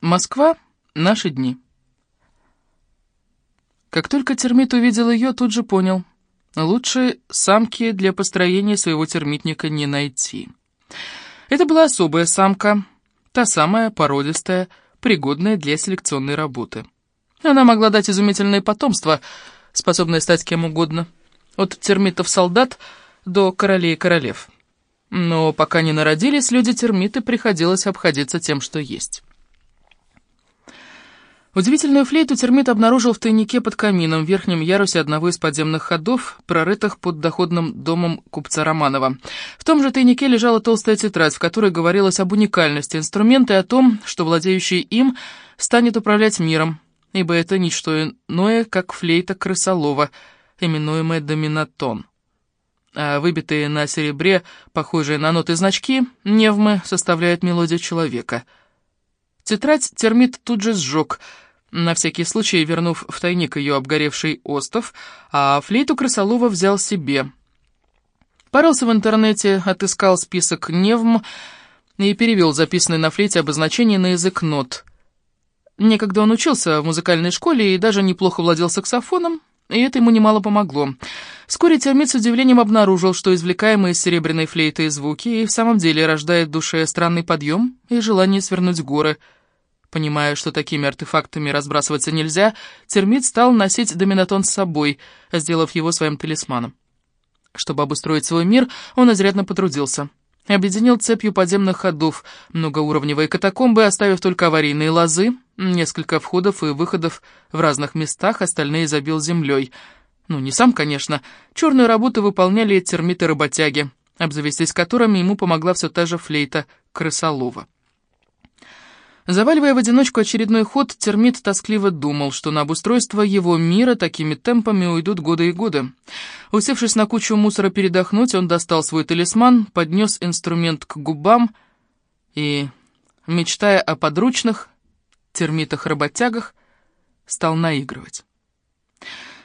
Москва. Наши дни. Как только термит увидел ее, тут же понял. Лучше самки для построения своего термитника не найти. Это была особая самка, та самая породистая, пригодная для селекционной работы. Она могла дать изумительное потомство, способное стать кем угодно, от термитов-солдат до королей и королев. Но пока не народились люди-термиты, приходилось обходиться тем, что есть. Удивительную флейту термит обнаружил в тайнике под камином в верхнем ярусе одного из подземных ходов, прорытых под доходным домом купца Романова. В том же тайнике лежала толстая тетрадь, в которой говорилось об уникальности инструмента и о том, что владеющий им станет управлять миром, ибо это ничто иное, как флейта крысолова, именуемая доминатон. А выбитые на серебре, похожие на ноты значки, невмы составляют мелодию человека — Тетрадь термит тут же сжег, на всякий случай вернув в тайник ее обгоревший остов, а флейту крысолова взял себе. Порылся в интернете, отыскал список невм и перевел записанные на флейте обозначения на язык нот. Некогда он учился в музыкальной школе и даже неплохо владел саксофоном, и это ему немало помогло. Вскоре термит с удивлением обнаружил, что извлекаемые из серебряной флейты звуки и в самом деле рождают в душе странный подъем и желание свернуть горы — Понимая, что такими артефактами разбрасываться нельзя, термит стал носить доминатон с собой, сделав его своим талисманом. Чтобы обустроить свой мир, он изрядно потрудился. Объединил цепью подземных ходов, многоуровневые катакомбы, оставив только аварийные лозы, несколько входов и выходов в разных местах, остальные забил землей. Ну, не сам, конечно. Черную работу выполняли термиты-работяги, обзавестись которыми ему помогла все та же флейта крысолова. Заваливая в одиночку очередной ход, термит тоскливо думал, что на обустройство его мира такими темпами уйдут годы и годы. Усевшись на кучу мусора передохнуть, он достал свой талисман, поднес инструмент к губам и, мечтая о подручных, термитах-работягах, стал наигрывать.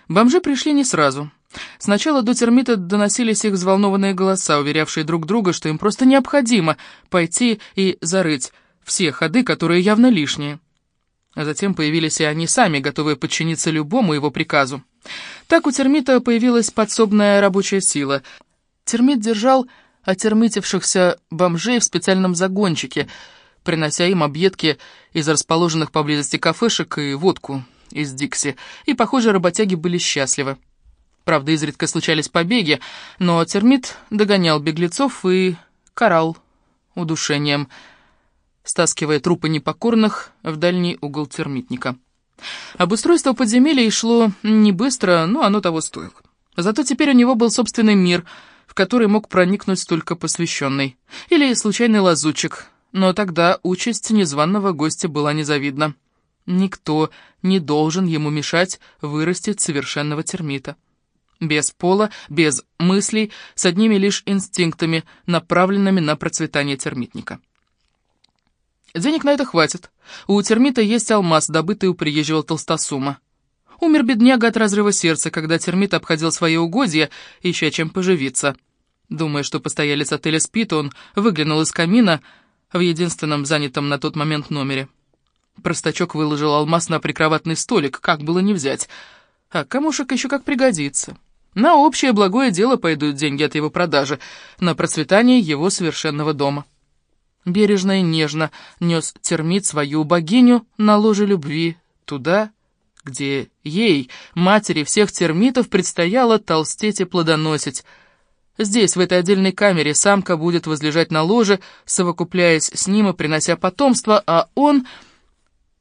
Бомжи пришли не сразу. Сначала до термита доносились их взволнованные голоса, уверявшие друг друга, что им просто необходимо пойти и зарыть все ходы, которые явно лишние. А затем появились и они сами, готовые подчиниться любому его приказу. Так у термита появилась подсобная рабочая сила. Термит держал отермитившихся бомжей в специальном загончике, принося им объедки из расположенных поблизости кафешек и водку из Дикси, и, похоже, работяги были счастливы. Правда, изредка случались побеги, но термит догонял беглецов и карал удушением – стаскивая трупы непокорных в дальний угол термитника. Обустройство подземелья шло не быстро, но оно того стоило. Зато теперь у него был собственный мир, в который мог проникнуть только посвященный. Или случайный лазучик, но тогда участь незваного гостя была незавидна. Никто не должен ему мешать вырастить совершенного термита. Без пола, без мыслей, с одними лишь инстинктами, направленными на процветание термитника. Денег на это хватит. У термита есть алмаз, добытый у приезжего толстосума. Умер бедняга от разрыва сердца, когда термит обходил свои угодья, ища чем поживиться. Думая, что постоялец отеля спит, он выглянул из камина в единственном занятом на тот момент номере. Простачок выложил алмаз на прикроватный столик, как было не взять. А камушек еще как пригодится. На общее благое дело пойдут деньги от его продажи, на процветание его совершенного дома. Бережно и нежно нес термит свою богиню на ложе любви туда, где ей, матери всех термитов, предстояло толстеть и плодоносить. Здесь, в этой отдельной камере, самка будет возлежать на ложе, совокупляясь с ним и принося потомство, а он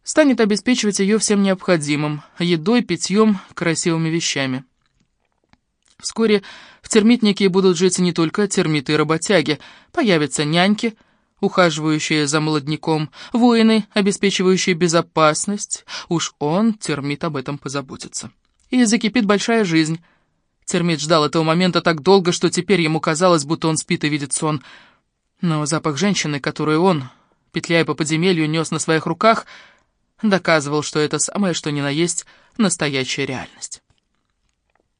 станет обеспечивать ее всем необходимым — едой, питьем, красивыми вещами. Вскоре в термитнике будут жить не только термиты и работяги, появятся няньки — ухаживающие за молодняком, воины, обеспечивающие безопасность. Уж он, термит, об этом позаботится. И закипит большая жизнь. Термит ждал этого момента так долго, что теперь ему казалось, будто он спит и видит сон. Но запах женщины, которую он, петляя по подземелью, нес на своих руках, доказывал, что это самое, что ни на есть, настоящая реальность.